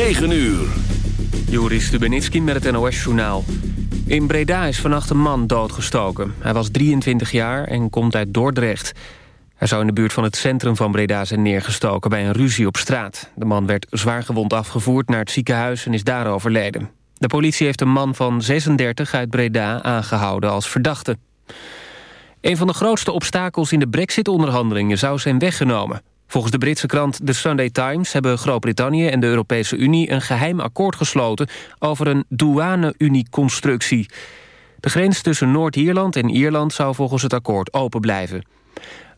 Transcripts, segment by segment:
9 uur. Joris Stubenitski met het NOS-journaal. In Breda is vannacht een man doodgestoken. Hij was 23 jaar en komt uit Dordrecht. Hij zou in de buurt van het centrum van Breda zijn neergestoken... bij een ruzie op straat. De man werd zwaargewond afgevoerd naar het ziekenhuis en is daar overleden. De politie heeft een man van 36 uit Breda aangehouden als verdachte. Een van de grootste obstakels in de brexit-onderhandelingen zou zijn weggenomen. Volgens de Britse krant The Sunday Times hebben Groot-Brittannië en de Europese Unie een geheim akkoord gesloten over een douane-unie-constructie. De grens tussen Noord-Ierland en Ierland zou volgens het akkoord open blijven.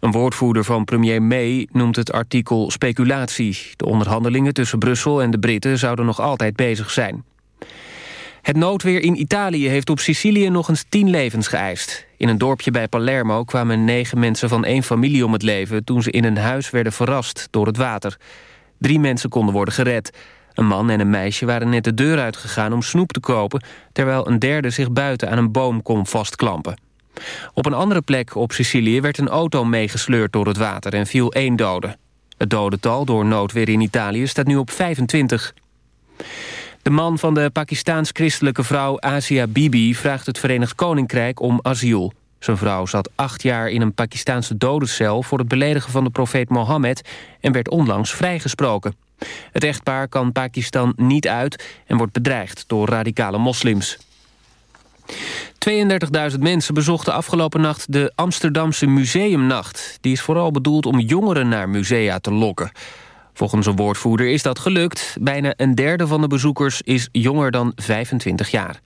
Een woordvoerder van premier May noemt het artikel speculatie. De onderhandelingen tussen Brussel en de Britten zouden nog altijd bezig zijn. Het noodweer in Italië heeft op Sicilië nog eens tien levens geëist. In een dorpje bij Palermo kwamen negen mensen van één familie om het leven... toen ze in een huis werden verrast door het water. Drie mensen konden worden gered. Een man en een meisje waren net de deur uitgegaan om snoep te kopen... terwijl een derde zich buiten aan een boom kon vastklampen. Op een andere plek op Sicilië werd een auto meegesleurd door het water... en viel één dode. Het dodental door noodweer in Italië staat nu op 25. De man van de Pakistaans-christelijke vrouw Asia Bibi... vraagt het Verenigd Koninkrijk om asiel. Zijn vrouw zat acht jaar in een Pakistaanse dodencel... voor het beledigen van de profeet Mohammed... en werd onlangs vrijgesproken. Het echtpaar kan Pakistan niet uit... en wordt bedreigd door radicale moslims. 32.000 mensen bezochten afgelopen nacht de Amsterdamse Museumnacht. Die is vooral bedoeld om jongeren naar musea te lokken. Volgens een woordvoerder is dat gelukt. Bijna een derde van de bezoekers is jonger dan 25 jaar.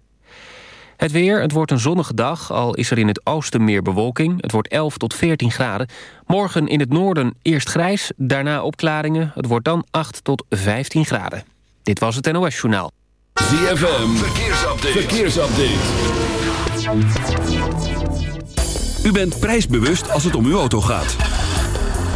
Het weer, het wordt een zonnige dag, al is er in het oosten meer bewolking. Het wordt 11 tot 14 graden. Morgen in het noorden eerst grijs, daarna opklaringen. Het wordt dan 8 tot 15 graden. Dit was het NOS Journaal. ZFM, verkeersupdate. verkeersupdate. U bent prijsbewust als het om uw auto gaat.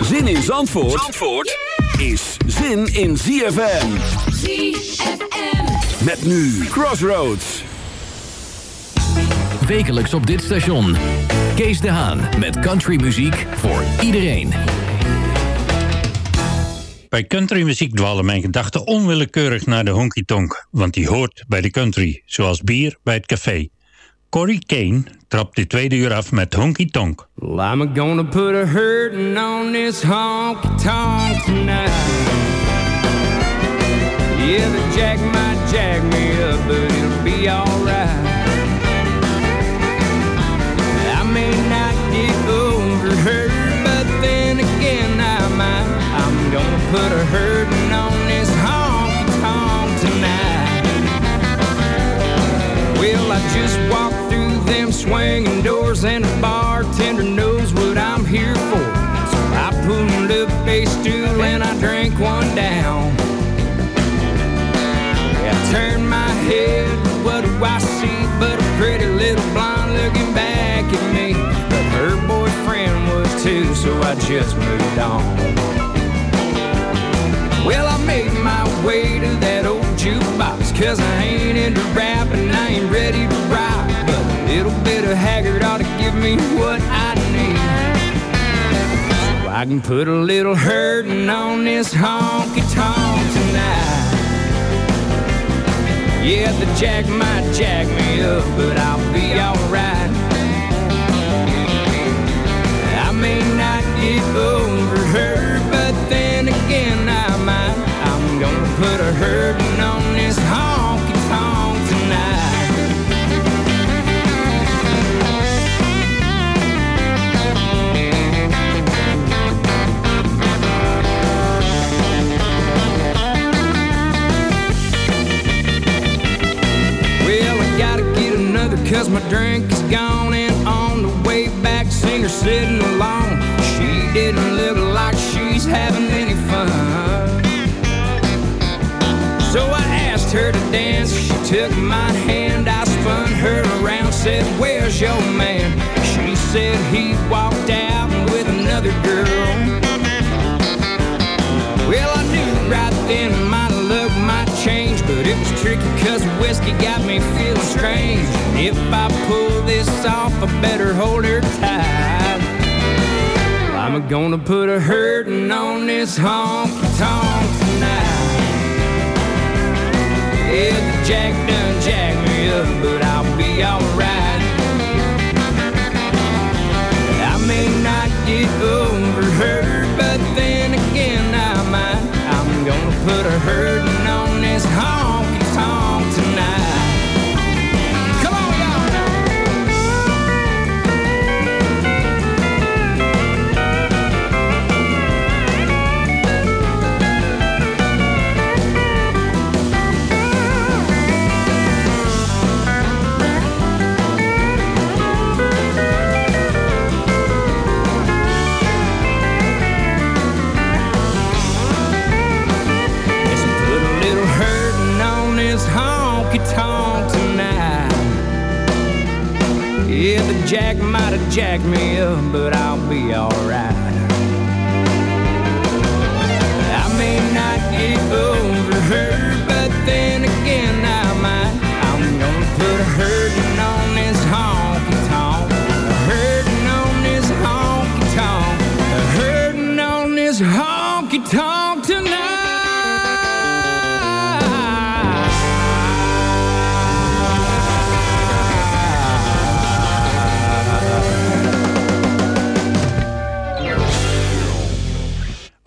Zin in Zandvoort, Zandvoort is zin in ZFM. ZFM. Met nu Crossroads. Wekelijks op dit station. Kees de Haan met countrymuziek voor iedereen. Bij countrymuziek dwalen mijn gedachten onwillekeurig naar de honky tonk, want die hoort bij de country, zoals bier bij het café. Corey Kane trapt dit tweede uur af met Honky Tonk. Well, I'm gonna put a hurtin' on this honky tonk tonight. Yeah, the jack might jack me up, but it'll be alright. Too, so I just moved on. Well, I made my way to that old jukebox Cause I ain't into rap and I ain't ready to rock. But a little bit of Haggard ought to give me what I need. So I can put a little hurtin' on this honky tonk tonight. Yeah, the jack might jack me up, but I'll be alright cause my drink is gone. And on the way back, seen her sitting alone. She didn't look like she's having any fun. So I asked her to dance. She took my hand, I spun her around, said, Where's your man? She said he walked out with another girl. Well, I knew right then my look might change, but it was tricky cause whiskey got me feeling strange. If I pull this off, I better hold her tight. I'm gonna put a hurtin' on this honky tonk tonight. Yeah, the jack done jack me up, but I'll be alright. I may not get over her, but then again I might. I'm gonna put a hurtin' jack might have jacked me up, but I'll be alright. I may not get over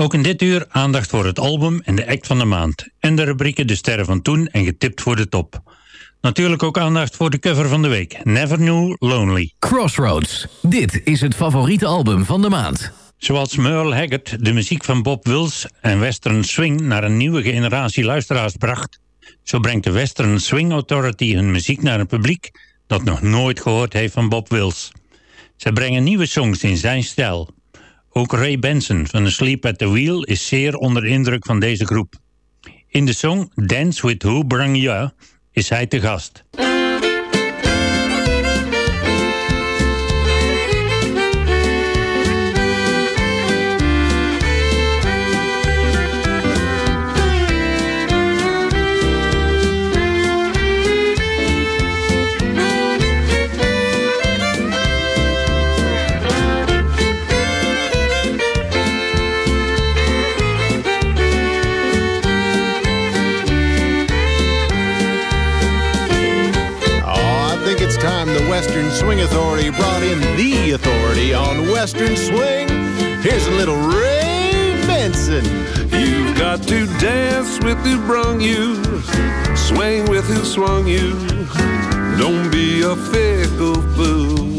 Ook in dit uur aandacht voor het album en de act van de maand. En de rubrieken De Sterren van Toen en Getipt voor de Top. Natuurlijk ook aandacht voor de cover van de week. Never Knew Lonely. Crossroads. Dit is het favoriete album van de maand. Zoals Merle Haggard de muziek van Bob Wills en Western Swing naar een nieuwe generatie luisteraars bracht, zo brengt de Western Swing Authority hun muziek naar een publiek dat nog nooit gehoord heeft van Bob Wills. Zij brengen nieuwe songs in zijn stijl. Ook Ray Benson van The Sleep at the Wheel is zeer onder de indruk van deze groep. In de song Dance with Who Brung Ya is hij te gast. Authority brought in the authority on Western Swing. Here's a little Ray Benson. You've got to dance with who brung you, swing with who swung you. Don't be a fickle fool.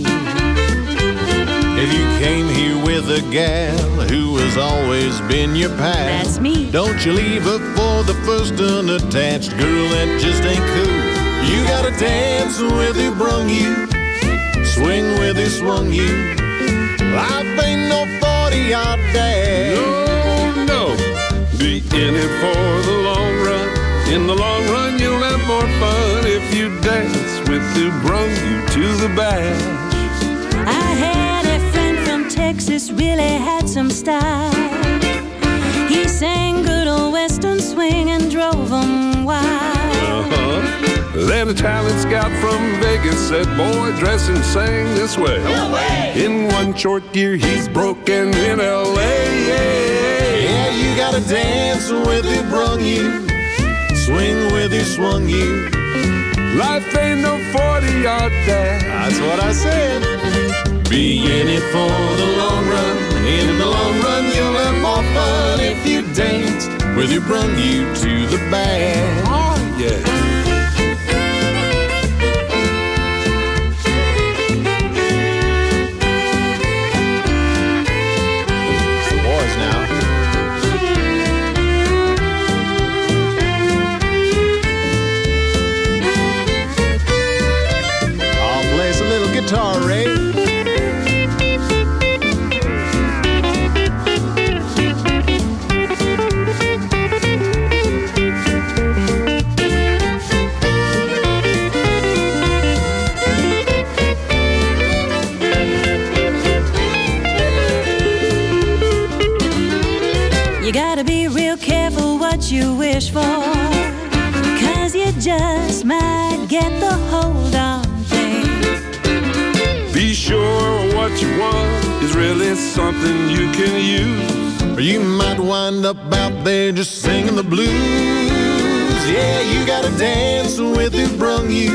If you came here with a gal who has always been your pal, That's me. Don't you leave her for the first unattached girl that just ain't cool. You gotta dance with who brung you, swing with who swung you. Life ain't no 40 yard dash. No, no, be in it for the long run. In the long run, you'll have more fun if you dance with who brung you to the bash. I had a friend from Texas, really had some style. Then a talent scout from Vegas said, Boy, dress and sing this way. No way. In one short year, he's broken in L.A. Yeah, you gotta dance with who brung you, swing with who swung you. Life ain't no 40 yard dash. That's what I said. Be in it for the long run. In the long run, you'll have more fun if you dance with who brung you to the bag. Oh, yeah. Wish for. Cause you just might get the hold on things. Be sure what you want is really something you can use. Or you might wind up out there just singing the blues. Yeah, you gotta dance with who brung you,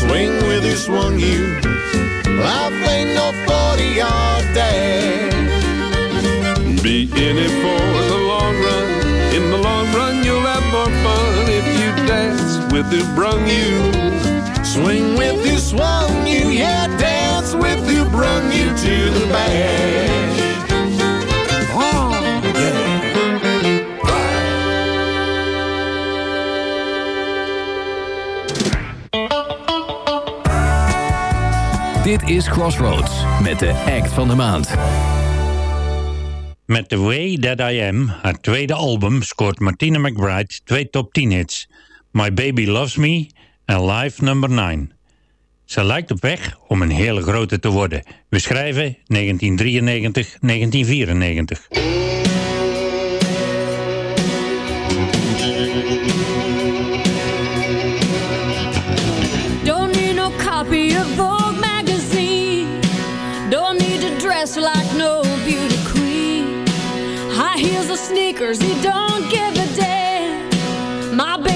swing with who swung you. Life ain't no 40 yard dash. Be in it for the long run. In the long with who brung you. Swing with who swung you, yeah, dance with who brung you to the bash. Oh, Dit is Crossroads met de act van de maand. Met The Way That I Am, haar tweede album, scoort Martina McBride twee top 10 hits. My Baby Loves Me en Live Number 9. Ze lijkt op weg om een hele grote te worden. We schrijven 1993-1994. Don't need no copy of Vogue magazine. Don't need to dress like no beauty queen. High heels or sneakers, he don't give a damn. My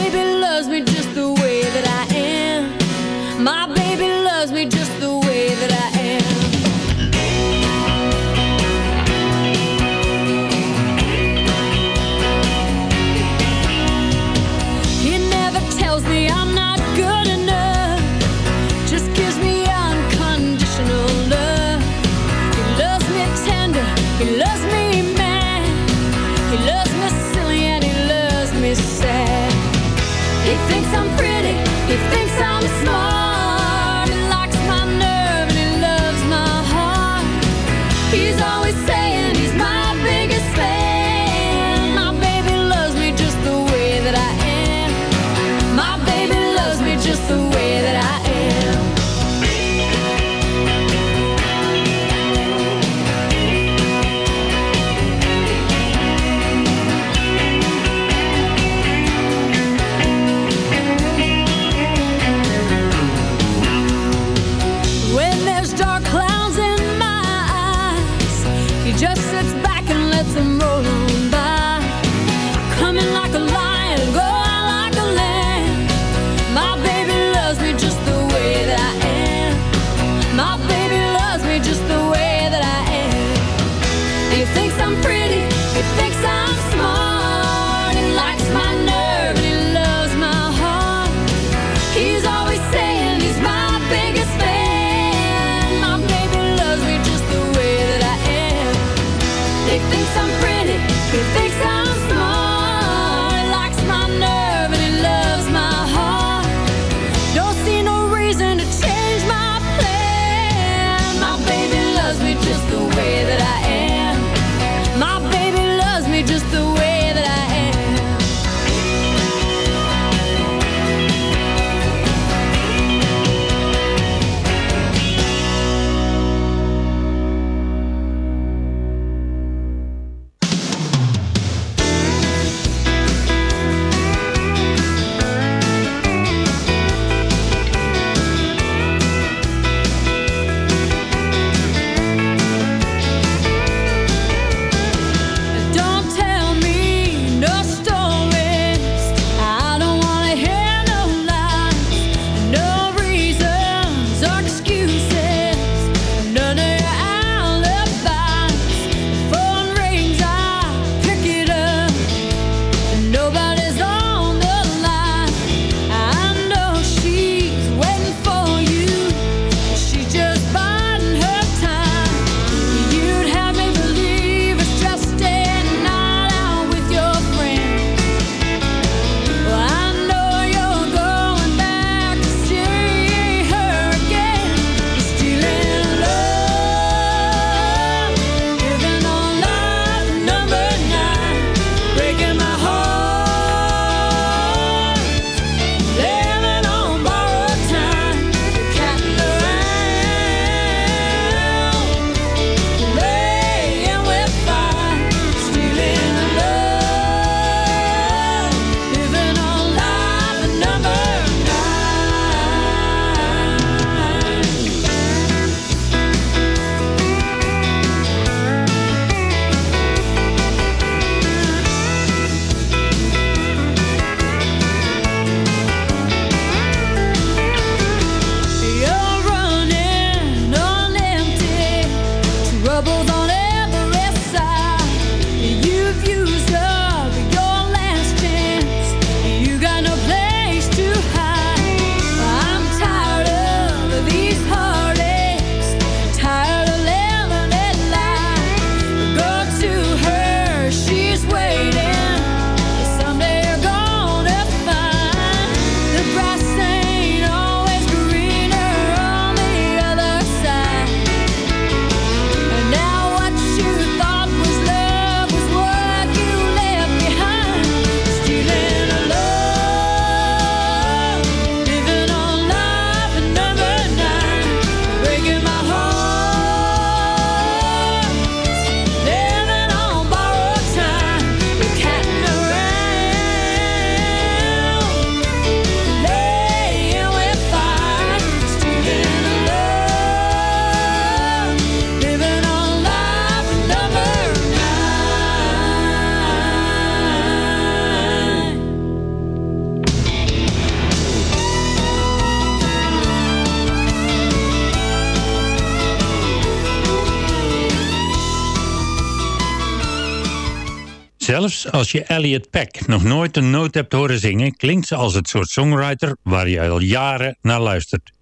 Als je Elliot Peck nog nooit een noot hebt horen zingen... klinkt ze als het soort songwriter waar je al jaren naar luistert.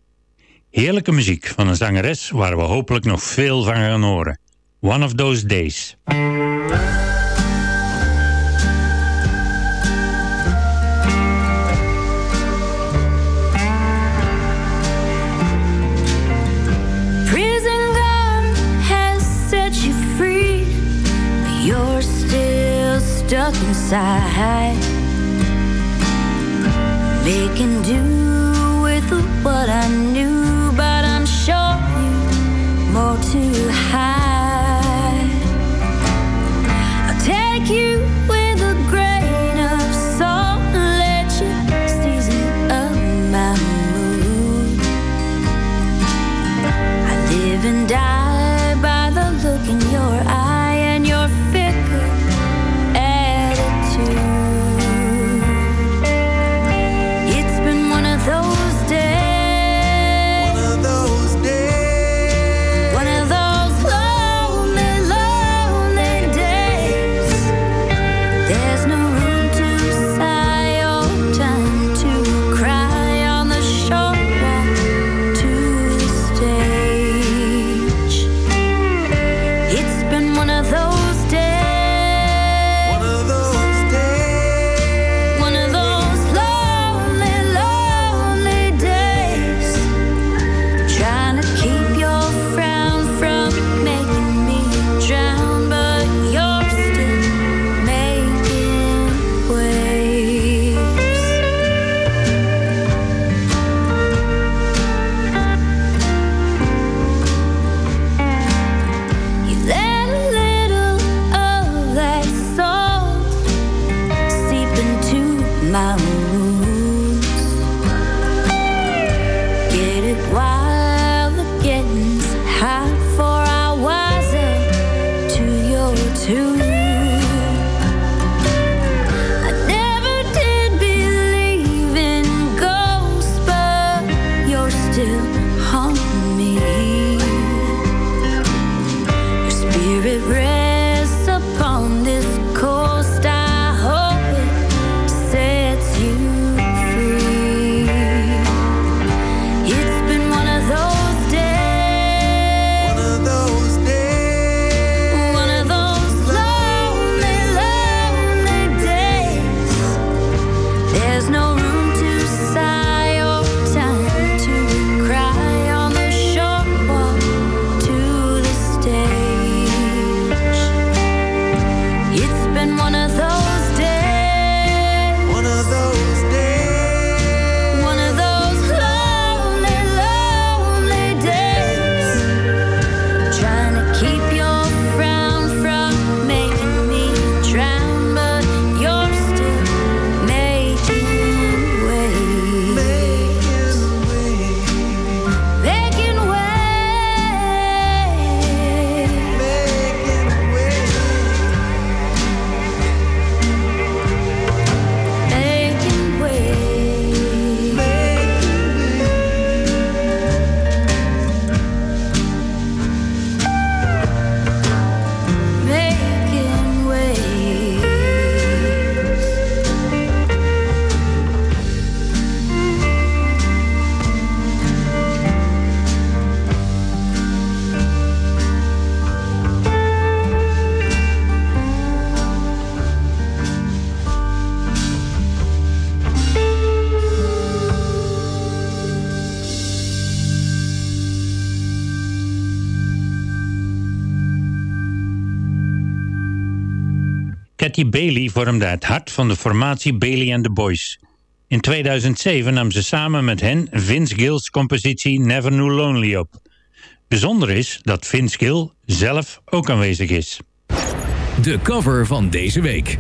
Heerlijke muziek van een zangeres waar we hopelijk nog veel van gaan horen. One of Those Days. once I. Making do with what I knew, but I'm sure you more to hide. Jackie Bailey vormde het hart van de formatie Bailey and the Boys. In 2007 nam ze samen met hen Vince Gill's compositie Never Knew Lonely op. Bijzonder is dat Vince Gill zelf ook aanwezig is. De cover van deze week.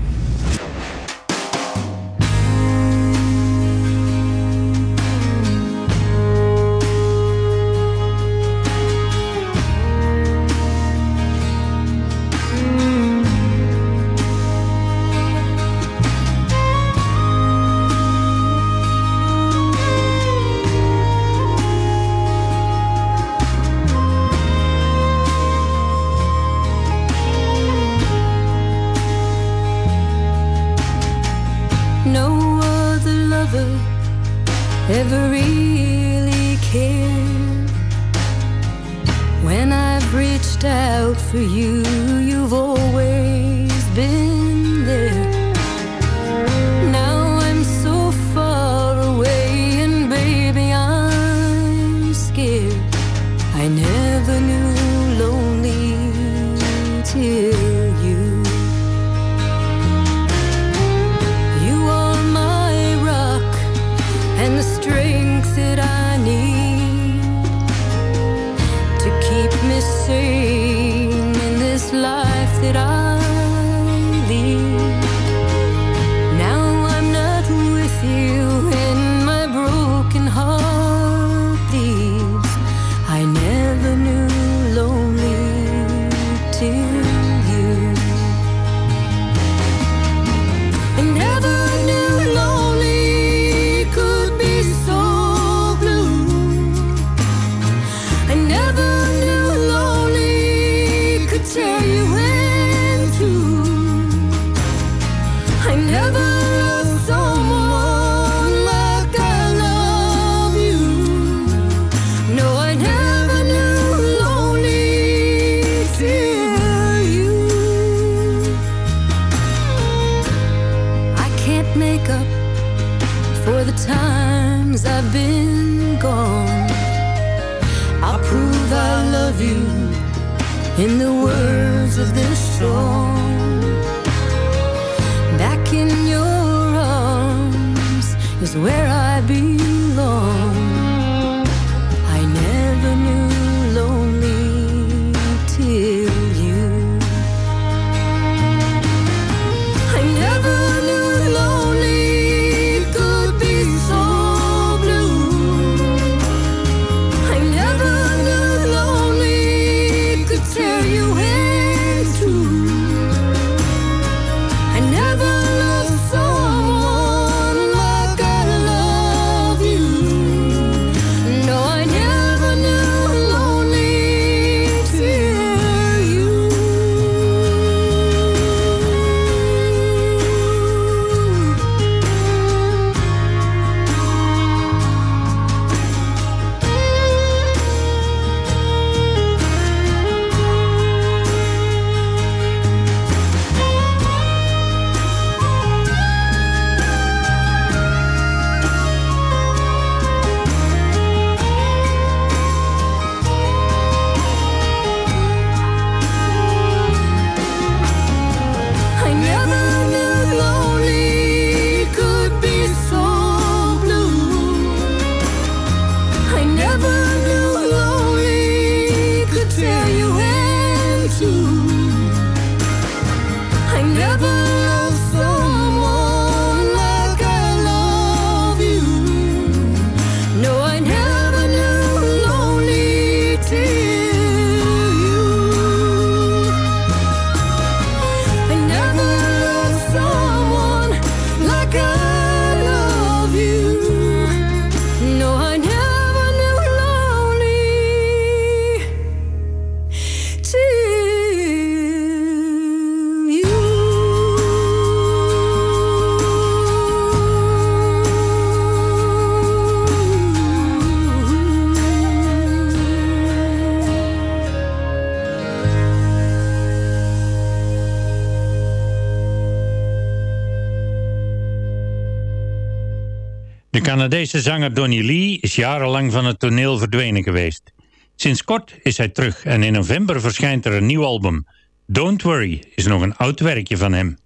for you. You've always been. De Canadese zanger Donnie Lee is jarenlang van het toneel verdwenen geweest. Sinds kort is hij terug en in november verschijnt er een nieuw album. Don't Worry is nog een oud werkje van hem.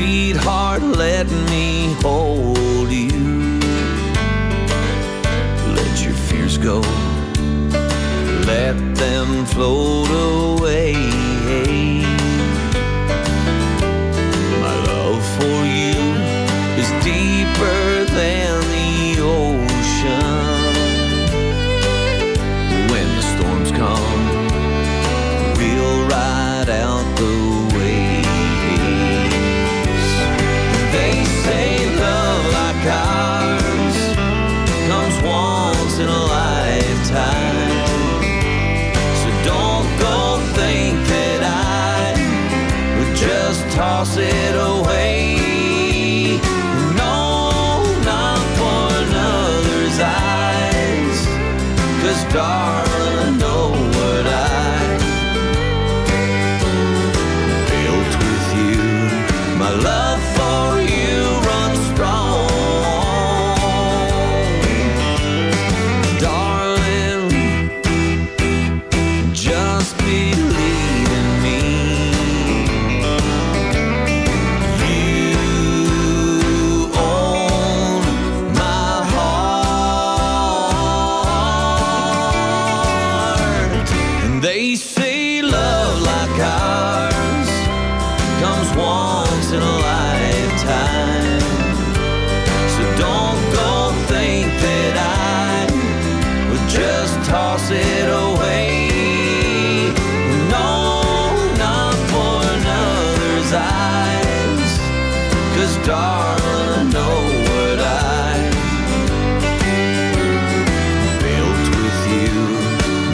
Sweetheart, let me hold you. Let your fears go, let them float away. 让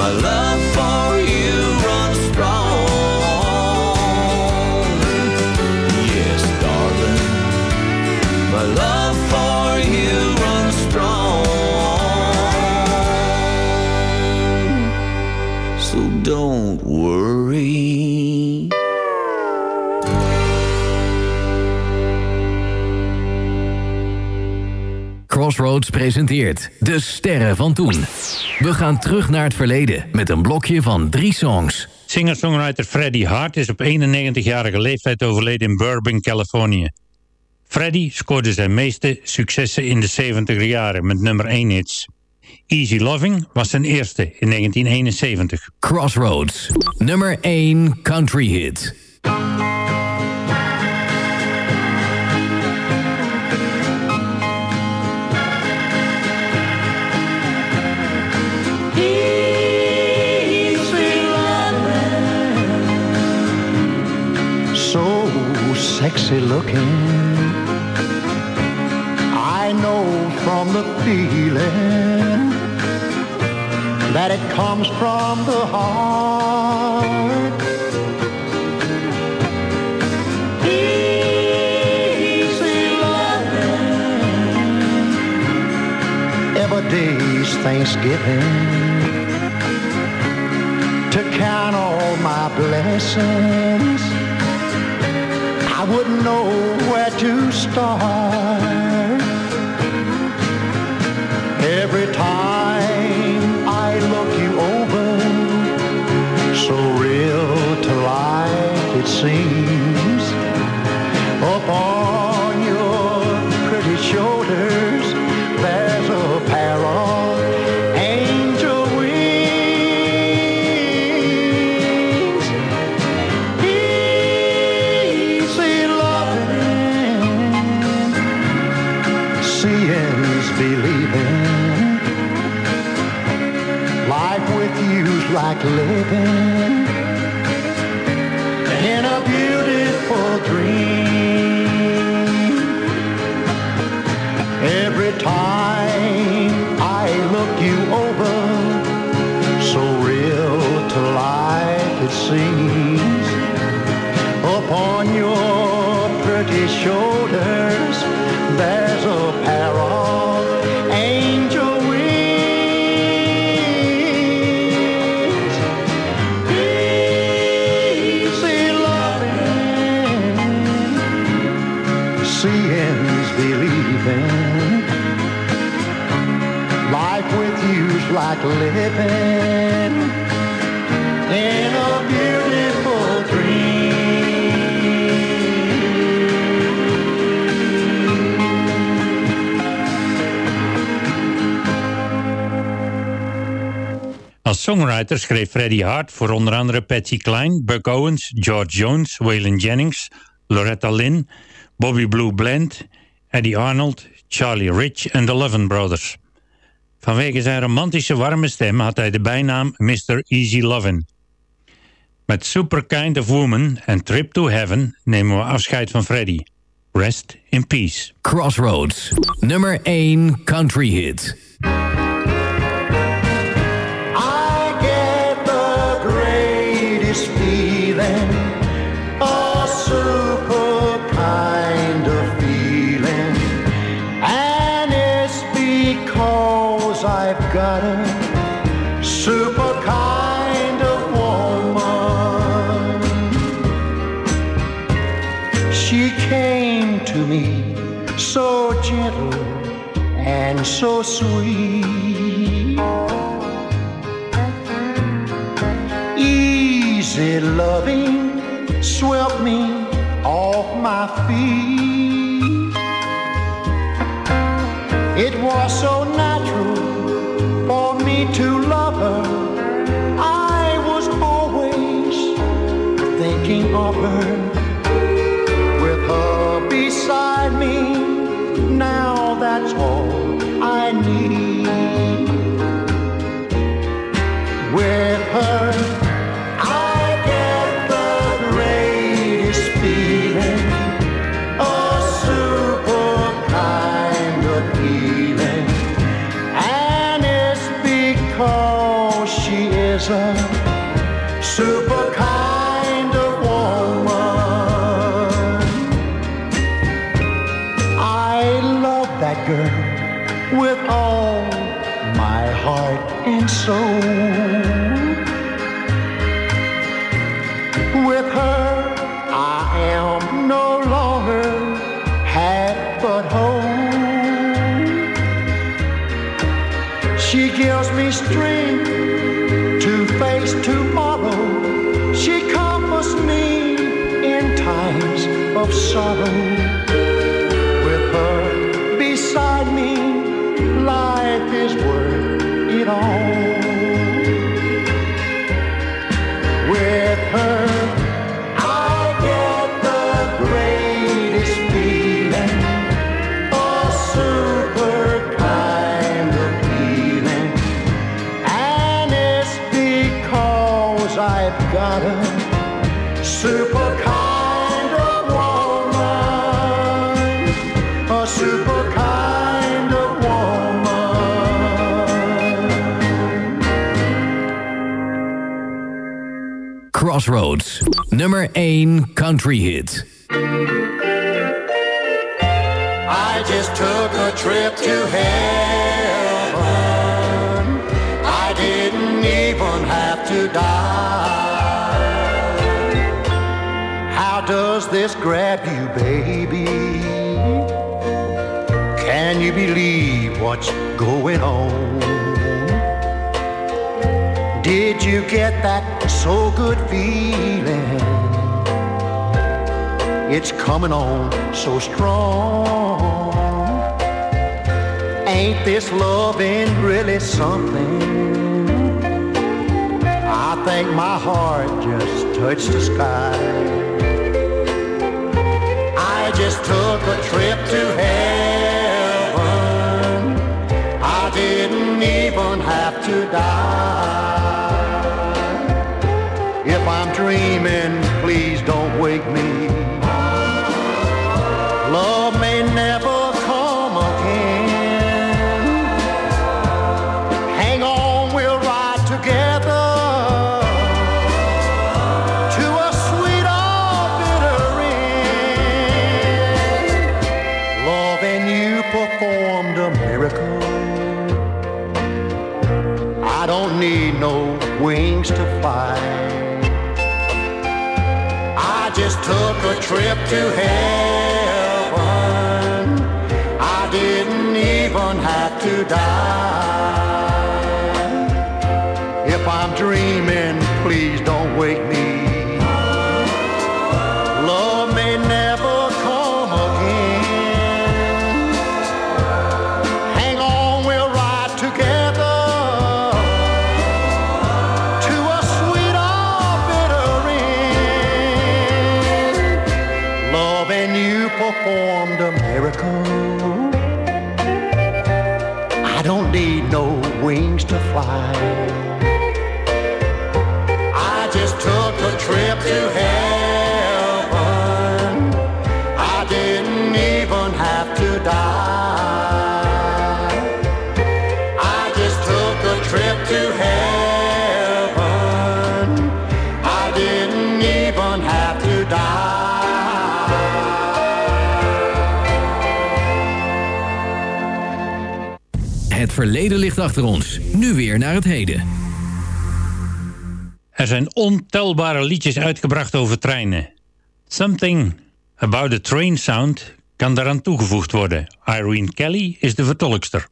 My love Crossroads presenteert De Sterren van Toen. We gaan terug naar het verleden met een blokje van drie songs. Singer-songwriter Freddie Hart is op 91-jarige leeftijd overleden in Burbank, Californië. Freddie scoorde zijn meeste successen in de 70er jaren met nummer 1 hits. Easy Loving was zijn eerste in 1971. Crossroads, nummer 1 country hit. Sexy looking. I know from the feeling that it comes from the heart. Easy loving. Every day's Thanksgiving to count all my blessings. Wouldn't know where to start. Every time I look you over, so real to life it seems. Upon living living in a beautiful dream. Als songwriter schreef Freddie Hart voor onder andere Patsy Klein, Buck Owens, George Jones, Waylon Jennings, Loretta Lynn, Bobby Blue Bland, Eddie Arnold, Charlie Rich en The Lovin Brothers. Vanwege zijn romantische warme stem had hij de bijnaam Mr. Easy Lovin'. Met Super Kind of Woman en Trip to Heaven nemen we afscheid van Freddy. Rest in peace. Crossroads, nummer 1 country hit. sorrow with her beside me. Crossroads. Nummer 1 country hit. I just took a trip to heaven. I didn't even have to die. How does this grab you, baby? Can you believe what's going on? Did you get that so good feeling. It's coming on so strong. Ain't this loving really something? I think my heart just touched the sky. I just took a trip to heaven. I didn't even have to die dreaming, please don't wake me to hell. verleden ligt achter ons. Nu weer naar het heden. Er zijn ontelbare liedjes uitgebracht over treinen. Something About the Train Sound kan daaraan toegevoegd worden. Irene Kelly is de vertolkster.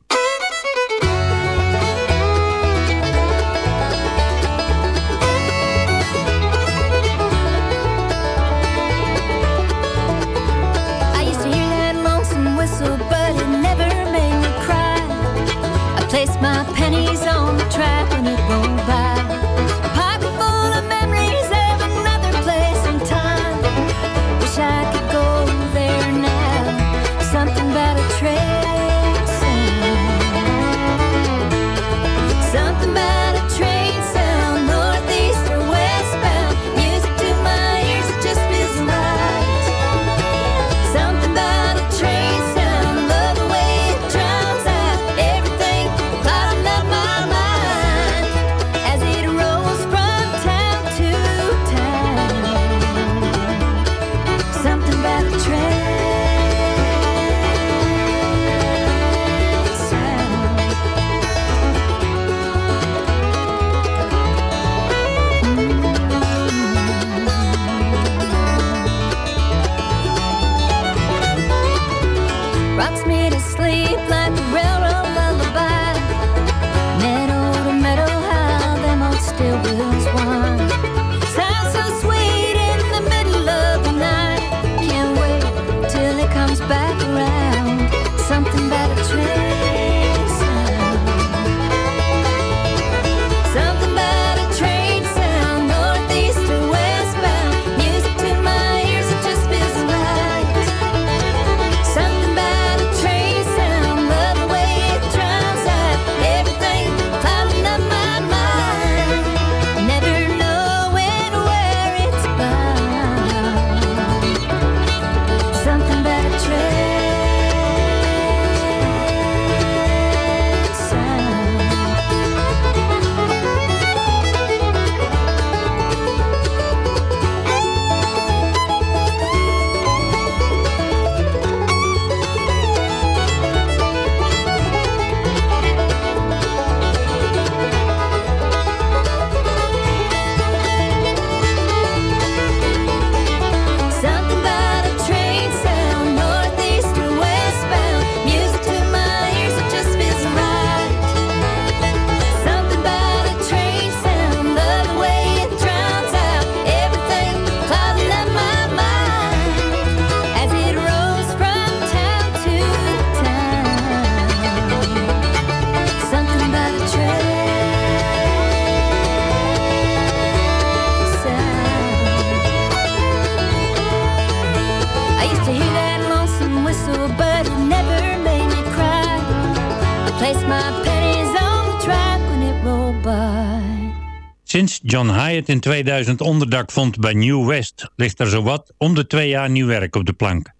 trapped in John Hyatt in 2000 onderdak vond bij New West, ligt er zowat om de twee jaar nieuw werk op de plank.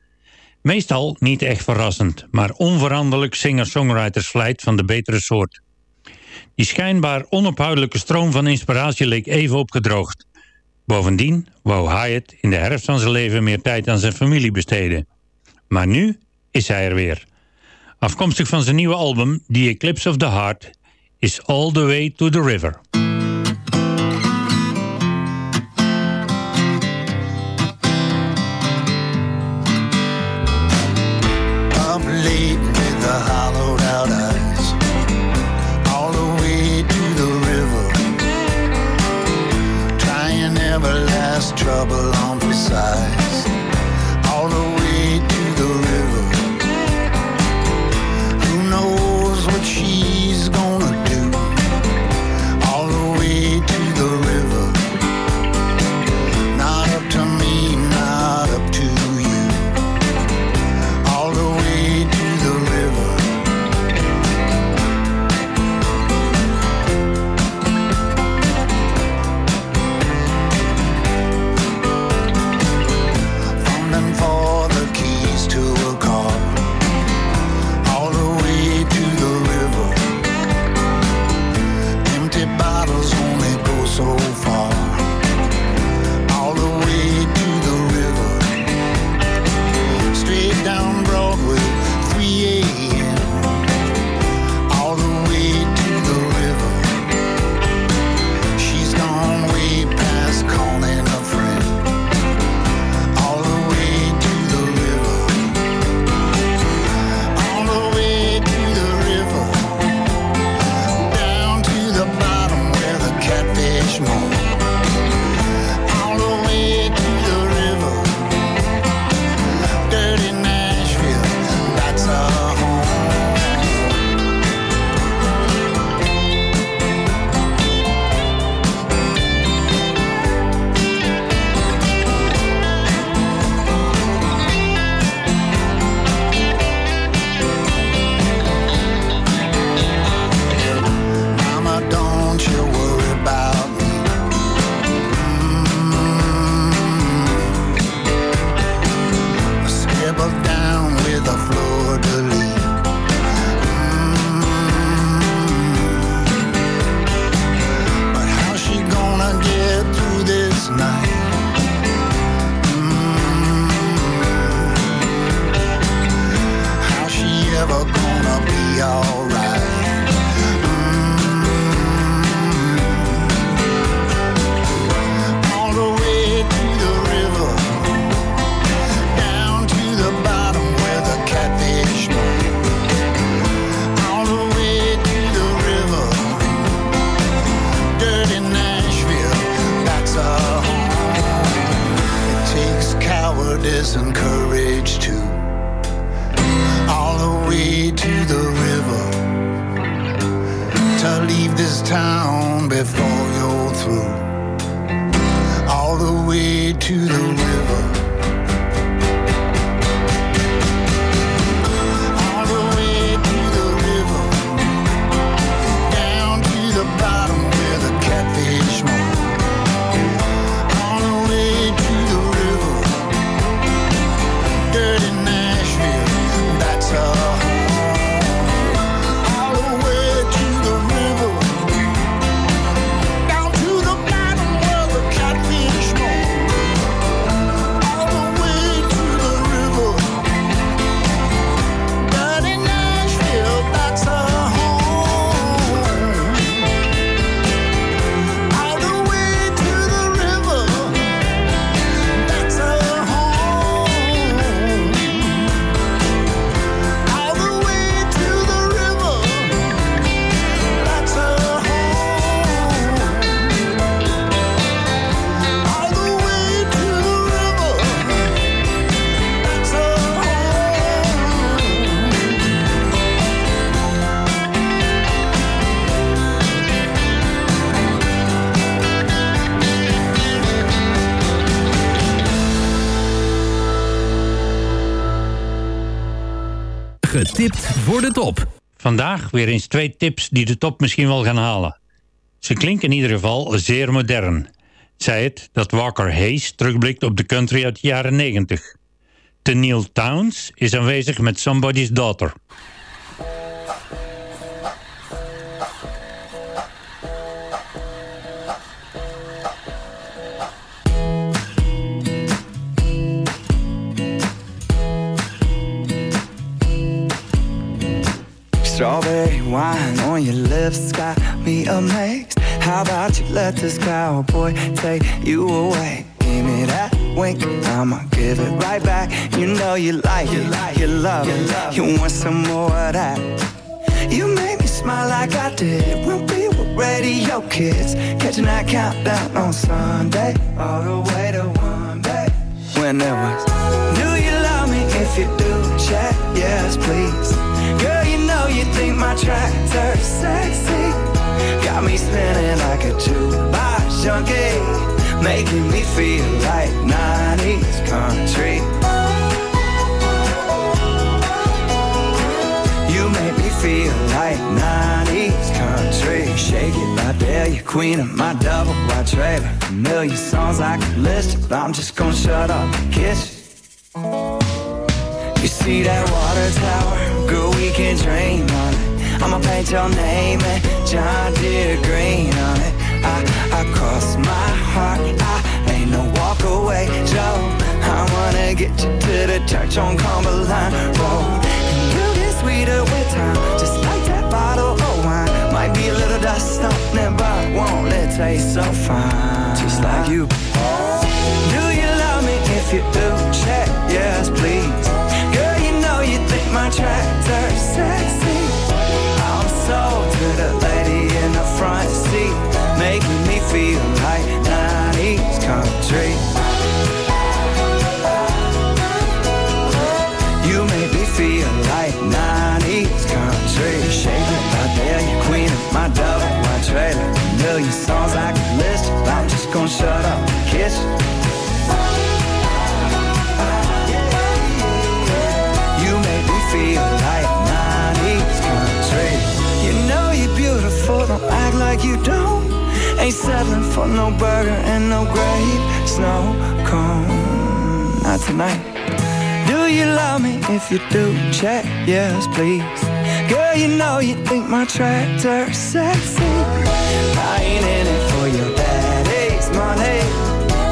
Meestal niet echt verrassend, maar onveranderlijk singer-songwritersvlijt van de betere soort. Die schijnbaar onophoudelijke stroom van inspiratie leek even opgedroogd. Bovendien wou Hyatt in de herfst van zijn leven meer tijd aan zijn familie besteden. Maar nu is hij er weer. Afkomstig van zijn nieuwe album The Eclipse of the Heart is All the Way to the River. trouble on the side. Getipt voor de top. Vandaag weer eens twee tips die de top misschien wel gaan halen. Ze klinken in ieder geval zeer modern. Zij het dat Walker Hayes terugblikt op de country uit de jaren 90. Neil Towns is aanwezig met Somebody's Daughter. Strawberry wine on your lips got me amazed. How about you let this cowboy take you away? Give me that wink, I'ma give it right back. You know you like it, you love it, you want some more of that. You make me smile like I did when we were radio kids, catching that countdown on Sunday, all the way to one day. When was, do you love me? If you do, check yes, please. You you think my tractor's sexy. Got me spinning like a jukebox junkie, making me feel like 90s country. You make me feel like 90s country. Shake it right there, you queen of my double wide trailer. A million songs I could list, but I'm just gonna shut up and kiss you. You see that water tower? Girl, we can dream on it. I'ma paint your name and John Deere green on it. I, I cross my heart, I ain't no walk away, Joe. I wanna get you to the church on Cumberland Road. And you get sweeter with time, just like that bottle of wine. Might be a little dust on it, but won't it taste so fine? Just like you. Songs I could list, I'm just gonna shut up and kiss you. You make me feel like 90s country. You know you're beautiful, don't act like you don't. Ain't settling for no burger and no grape snow cone. Not tonight. Do you love me? If you do, check yes, please. Girl, you know you think my tractor's sexy. I ain't in it for your daddy's money.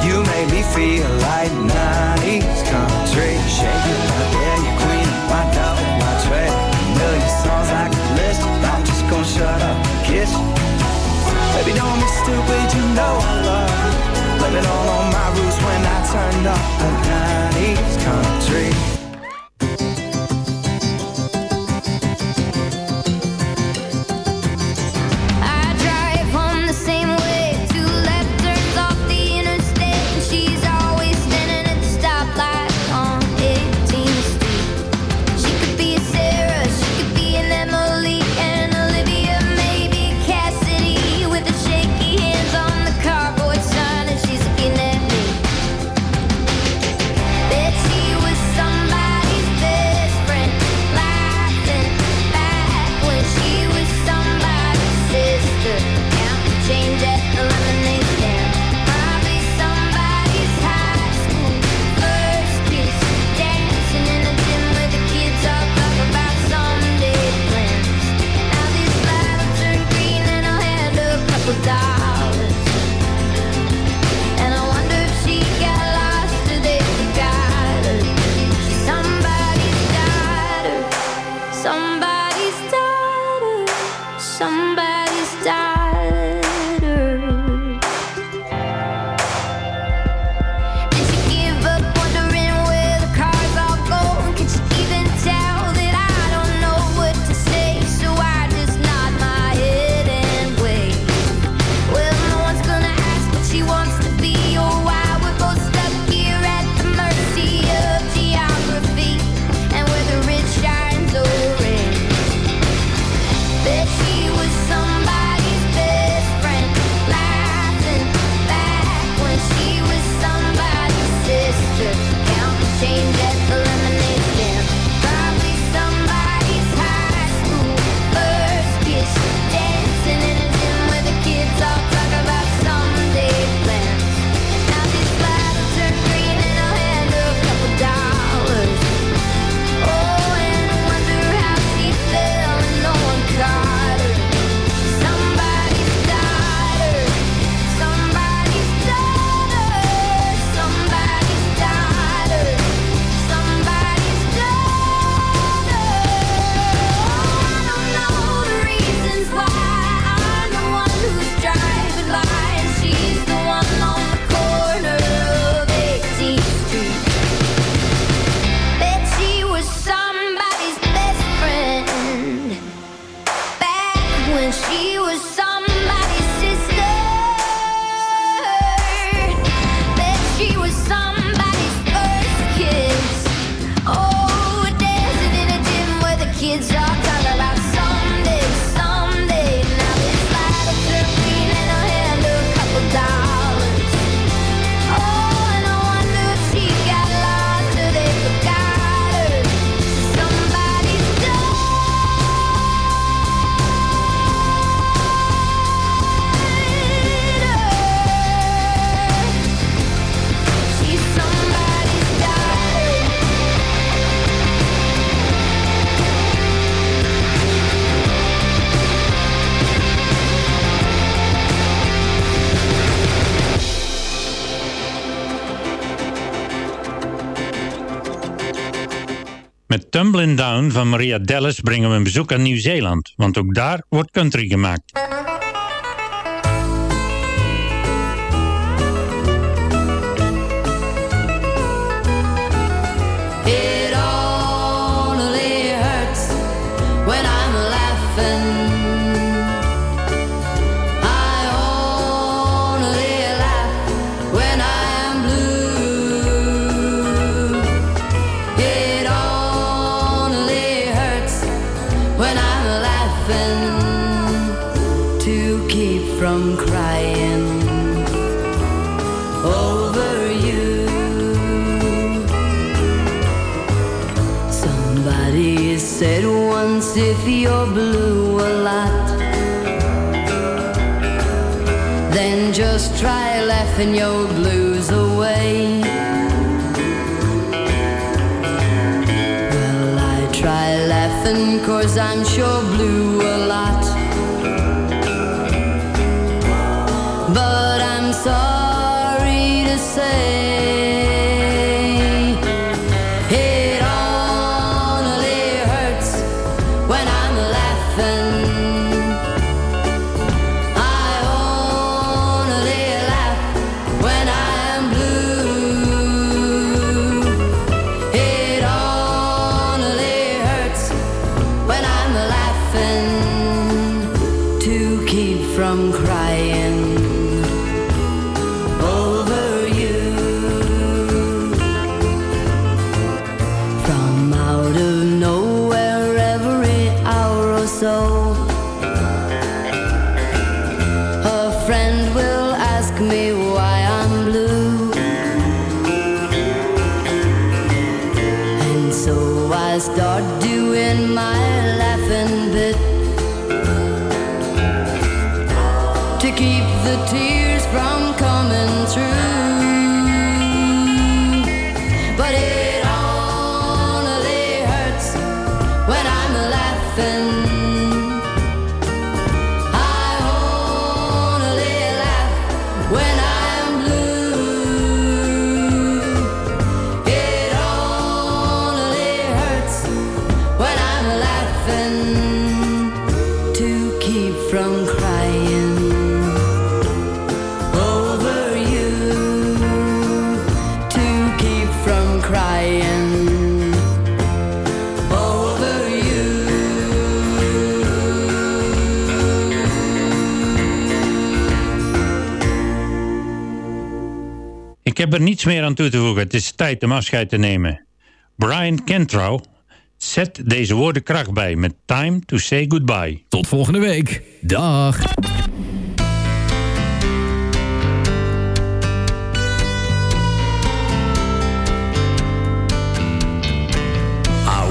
You make me feel like 90s country. Shake it out there, you queen of my double my. A million songs I could list, I'm just gonna shut up and kiss. Baby, don't be stupid, you know I love. Blame it all on my roots when I turned up the 90s country. Met Tumblin' Down van Maria Dallas brengen we een bezoek aan Nieuw-Zeeland, want ook daar wordt country gemaakt. From crying over you. Somebody said once if you're blue a lot, then just try laughing your blues heb er niets meer aan toe te voegen. Het is tijd om afscheid te nemen. Brian Kentrow zet deze woorden kracht bij met Time to Say Goodbye. Tot volgende week. Dag. I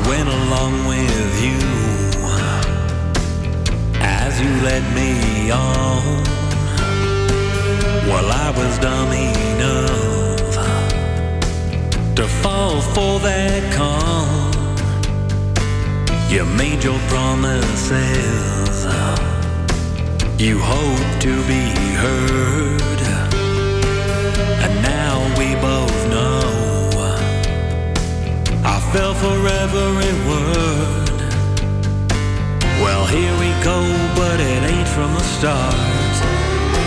went along with you as you led me on. Well, I was dumb enough to fall for that con. You made your promises, you hoped to be heard, and now we both know. I fell for every word. Well, here we go, but it ain't from the start.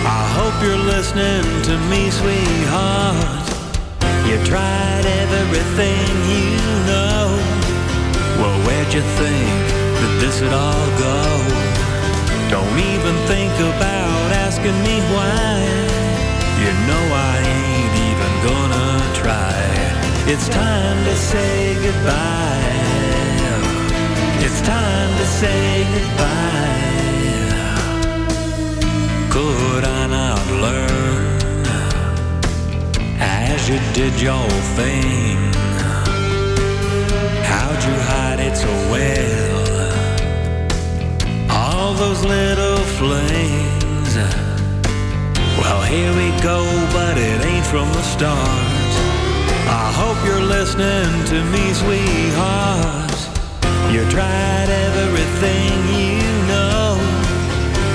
I hope you're listening to me, sweetheart. You tried everything you know. Well, where'd you think that this would all go? Don't even think about asking me why. You know I ain't even gonna try. It's time to say goodbye. It's time to say goodbye. You did your thing? How'd you hide it so well? All those little flings. Well, here we go, but it ain't from the stars. I hope you're listening to me, sweetheart. You tried everything you know.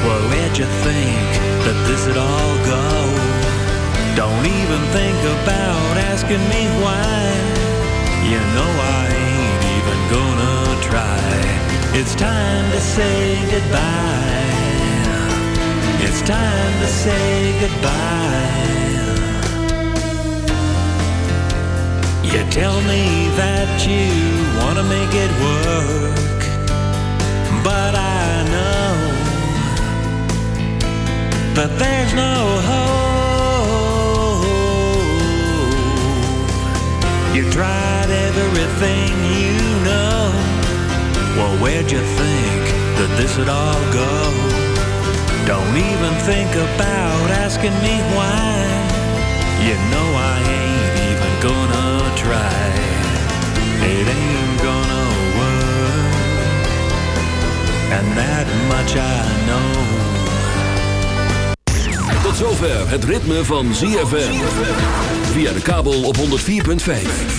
Well, where'd you think that this would all go? Don't even think about asking me why. You know I ain't even gonna try. It's time to say goodbye. It's time to say goodbye. You tell me that you wanna make it work, but I know that there's no hope. Tried everything you know. Well, where'd you think that this would all go? Don't even think about asking me why. You know I ain't even gonna try. It ain't gonna work. And that much I know. Tot zover het ritme van ZFM. Via de kabel op 104.5.